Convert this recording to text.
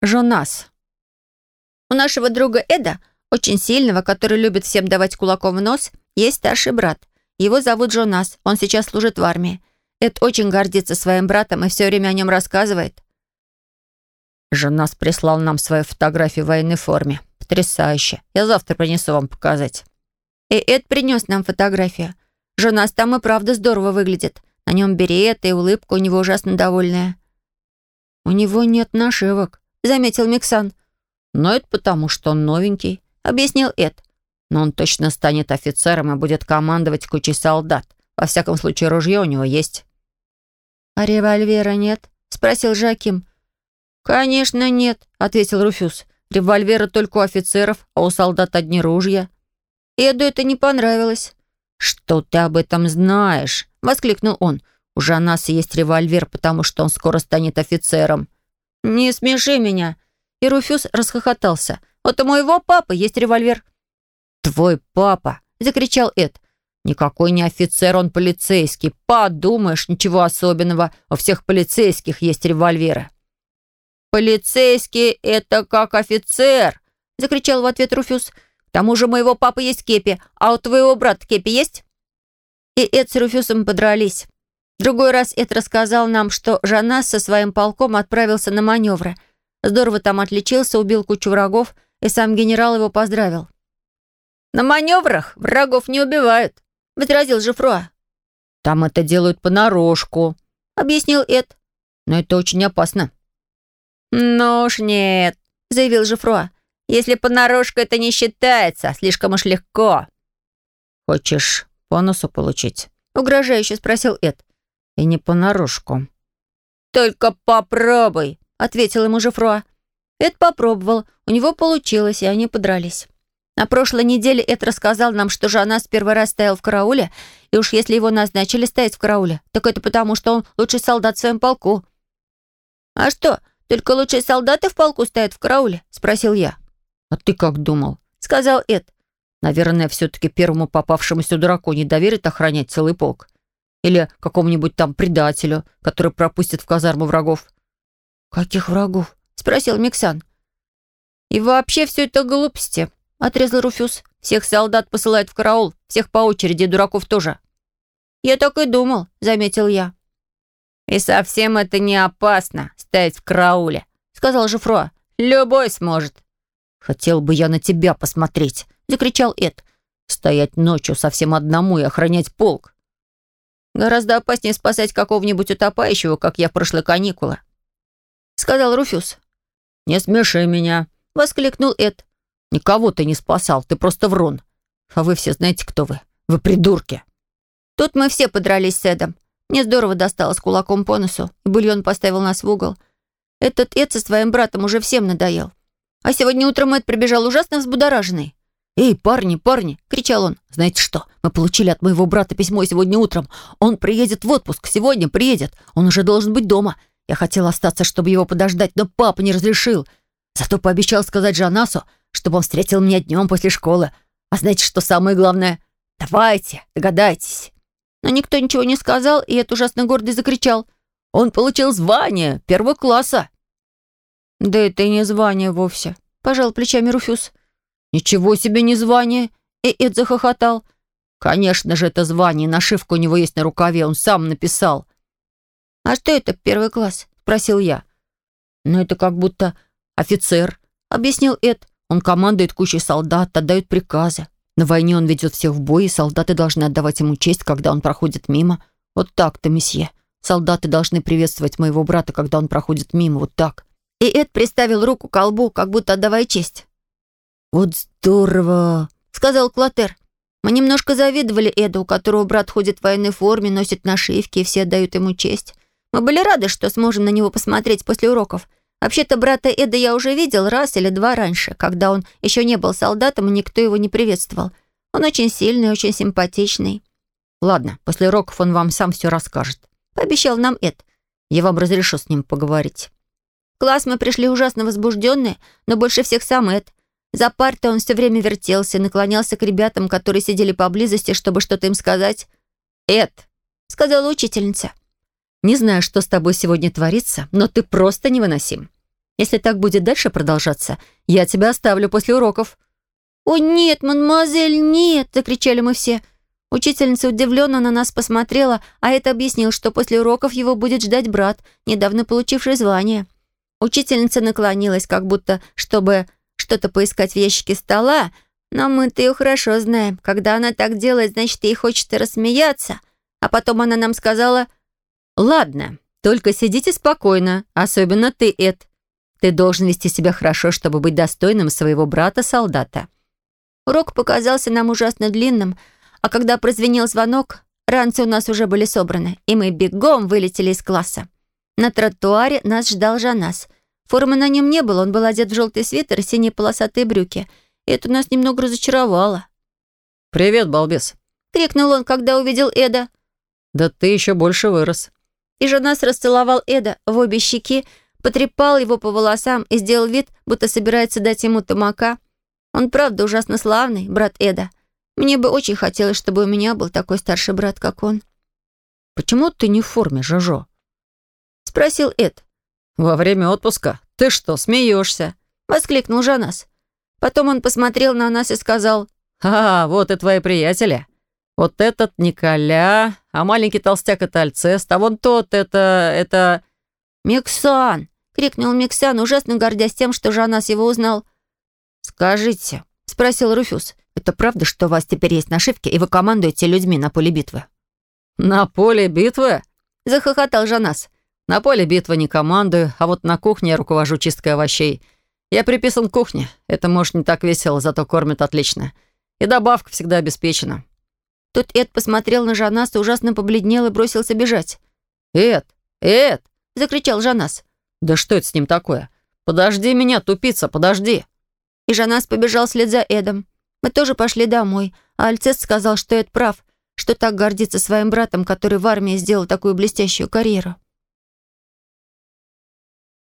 Жонас. У нашего друга Эда, очень сильного, который любит всем давать кулаком в нос, есть старший брат. Его зовут Жонас, он сейчас служит в армии. Эд очень гордится своим братом и все время о нем рассказывает. Жонас прислал нам свою фотографию в военной форме. Потрясающе. Я завтра принесу вам показать. И Эд принес нам фотографию. Жонас там и правда здорово выглядит. На нем берет и улыбка у него ужасно довольная. «У него нет нашивок», — заметил Миксан. «Но это потому, что он новенький», — объяснил Эд. «Но он точно станет офицером и будет командовать кучей солдат. Во всяком случае, ружье у него есть». «А револьвера нет?» — спросил Жаким. «Конечно нет», — ответил Руфюз. «Револьверы только у офицеров, а у солдат одни ружья». Эду это не понравилось. «Что ты об этом знаешь?» — воскликнул он. «У Жанаса есть револьвер, потому что он скоро станет офицером». «Не смеши меня!» И Руфюз расхохотался. «Вот у моего папы есть револьвер». «Твой папа!» — закричал Эд. «Никакой не офицер, он полицейский. Подумаешь, ничего особенного. У всех полицейских есть револьверы». «Полицейский — это как офицер!» — закричал в ответ Руфюз. «К тому же моего папы есть кепи, а у твоего брата кепи есть?» И Эд с Руфюсом подрались. Другой раз Эд рассказал нам, что Жанас со своим полком отправился на маневры. Здорово там отличился, убил кучу врагов, и сам генерал его поздравил. «На маневрах врагов не убивают», — возразил Жифруа. «Там это делают понарошку», — объяснил Эд. «Но это очень опасно». «Ну уж нет», — заявил Жифруа. «Если понарошку это не считается, слишком уж легко». «Хочешь по носу получить?» — угрожающе спросил Эд. «И не понарошку». «Только попробуй», — ответил ему Жифруа. Эд попробовал, у него получилось, и они подрались. На прошлой неделе Эд рассказал нам, что Жанас первый раз стоял в карауле, и уж если его назначили стоять в карауле, так это потому, что он лучший солдат в своем полку. «А что, только лучшие солдаты в полку стоят в карауле?» — спросил я. «А ты как думал?» — сказал Эд. «Наверное, все-таки первому попавшемуся дураку не доверят охранять целый полк. Или какому-нибудь там предателю, который пропустит в казарму врагов». «Каких врагов?» — спросил Миксан. «И вообще все это глупости», — отрезал Руфюз. «Всех солдат посылают в караул, всех по очереди, дураков тоже». «Я так и думал», — заметил я. «И совсем это не опасно, стоять в карауле», — сказал Жифро. «Любой сможет». «Хотел бы я на тебя посмотреть», — закричал Эд. «Стоять ночью совсем одному и охранять полк». «Гораздо опаснее спасать какого-нибудь утопающего, как я в прошлые каникулы», — сказал Руфюз. «Не смеши меня», — воскликнул Эд. «Никого ты не спасал, ты просто врун. А вы все знаете, кто вы. Вы придурки». Тут мы все подрались с Эдом. Мне здорово досталось кулаком по носу, и бульон поставил нас в угол. Этот Эд со своим братом уже всем надоел. А сегодня утром Эд прибежал ужасно взбудораженный. «Эй, парни, парни!» — кричал он. «Знаете что? Мы получили от моего брата письмо сегодня утром. Он приедет в отпуск. Сегодня приедет. Он уже должен быть дома. Я хотел остаться, чтобы его подождать, но папа не разрешил. Зато пообещал сказать Жанасу, чтобы он встретил меня днем после школы. А знаете, что самое главное? Давайте, догадайтесь. Но никто ничего не сказал, и этот ужасно гордый закричал. «Он получил звание первого класса!» «Да это и не звание вовсе», — пожал плечами Руфюз. «Ничего себе не звание!» И Эд захохотал. «Конечно же, это звание, нашивка у него есть на рукаве, он сам написал». «А что это первый класс?» — спросил я. «Ну, это как будто офицер», — объяснил Эд. «Он командует кучей солдат, отдает приказы. На войне он ведет всех в бой, и солдаты должны отдавать ему честь, когда он проходит мимо. Вот так-то, месье. Солдаты должны приветствовать моего брата, когда он проходит мимо, вот так». И Эд приставил руку к колбу, как будто отдавая честь. «Вот здорово!» — сказал Клотер. Мы немножко завидовали Эду, у которого брат ходит в военной форме, носит нашивки, и все отдают ему честь. Мы были рады, что сможем на него посмотреть после уроков. Вообще-то брата Эда я уже видел раз или два раньше, когда он еще не был солдатом, и никто его не приветствовал. Он очень сильный, очень симпатичный. «Ладно, после уроков он вам сам все расскажет», — пообещал нам Эд. «Я вам разрешу с ним поговорить». Класс мы пришли ужасно возбужденные, но больше всех сам Эд. За партой он все время вертелся, наклонялся к ребятам, которые сидели поблизости, чтобы что-то им сказать. «Эд», — сказала учительница, не знаю, что с тобой сегодня творится, но ты просто невыносим. Если так будет дальше продолжаться, я тебя оставлю после уроков». «О, нет, мадемуазель, нет!» — закричали мы все. Учительница удивленно на нас посмотрела, а это объяснил, что после уроков его будет ждать брат, недавно получивший звание. Учительница наклонилась, как будто, чтобы что-то поискать в ящике стола, но мы-то ее хорошо знаем. Когда она так делает, значит, ей хочется рассмеяться. А потом она нам сказала «Ладно, только сидите спокойно, особенно ты, Эд. Ты должен вести себя хорошо, чтобы быть достойным своего брата-солдата». Урок показался нам ужасно длинным, а когда прозвенел звонок, ранцы у нас уже были собраны, и мы бегом вылетели из класса. На тротуаре нас ждал Жанас. Формы на нем не было, он был одет в желтый свитер и синие полосатые брюки. И это нас немного разочаровало. «Привет, балбес!» — крикнул он, когда увидел Эда. «Да ты еще больше вырос». И Жанас расцеловал Эда в обе щеки, потрепал его по волосам и сделал вид, будто собирается дать ему тамака. Он правда ужасно славный, брат Эда. Мне бы очень хотелось, чтобы у меня был такой старший брат, как он. «Почему ты не в форме, Жожо?» — спросил Эд. «Во время отпуска? Ты что, смеешься?» — воскликнул Жанас. Потом он посмотрел на нас и сказал. «А, вот и твои приятели. Вот этот Николя, а маленький толстяк — это Альцест, а вон тот — это... это...» «Миксан!» — крикнул Миксан, ужасно гордясь тем, что Жанас его узнал. «Скажите», — спросил Руфюз, «это правда, что у вас теперь есть нашивки, и вы командуете людьми на поле битвы?» «На поле битвы?» — захохотал Жанас. «На поле битвы не командую, а вот на кухне я руковожу чисткой овощей. Я приписан к кухне. Это, может, не так весело, зато кормят отлично. И добавка всегда обеспечена». Тут Эд посмотрел на Жанаса, ужасно побледнел и бросился бежать. «Эд! Эд!» — закричал Жанас. «Да что это с ним такое? Подожди меня, тупица, подожди!» И Жанас побежал вслед за Эдом. Мы тоже пошли домой, а Альцест сказал, что Эд прав, что так гордится своим братом, который в армии сделал такую блестящую карьеру.